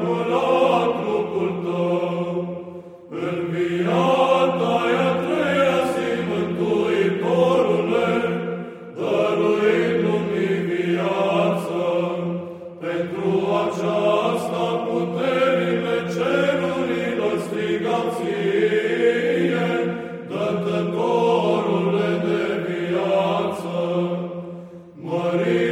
curat trupul tău, înviat ai a treia zi, Mântuitorule, dăruind lumii viață. Pentru aceasta puterile cerurilor strigau ție, dătătorule de viață. Mărire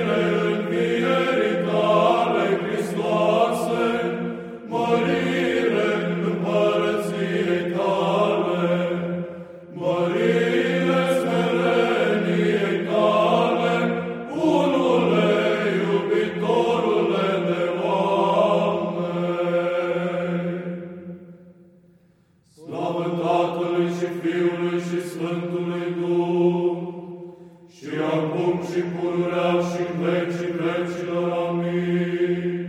Slavă Tatălui și Fiului și Sfântului Duh, și acum și pururea și în vecii vecilor. Amin.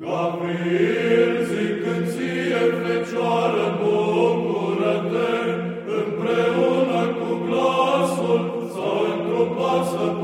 Gabriel zicând ție, Fecioară, bucură-te, împreună cu glasul s-a întrupat stăpânul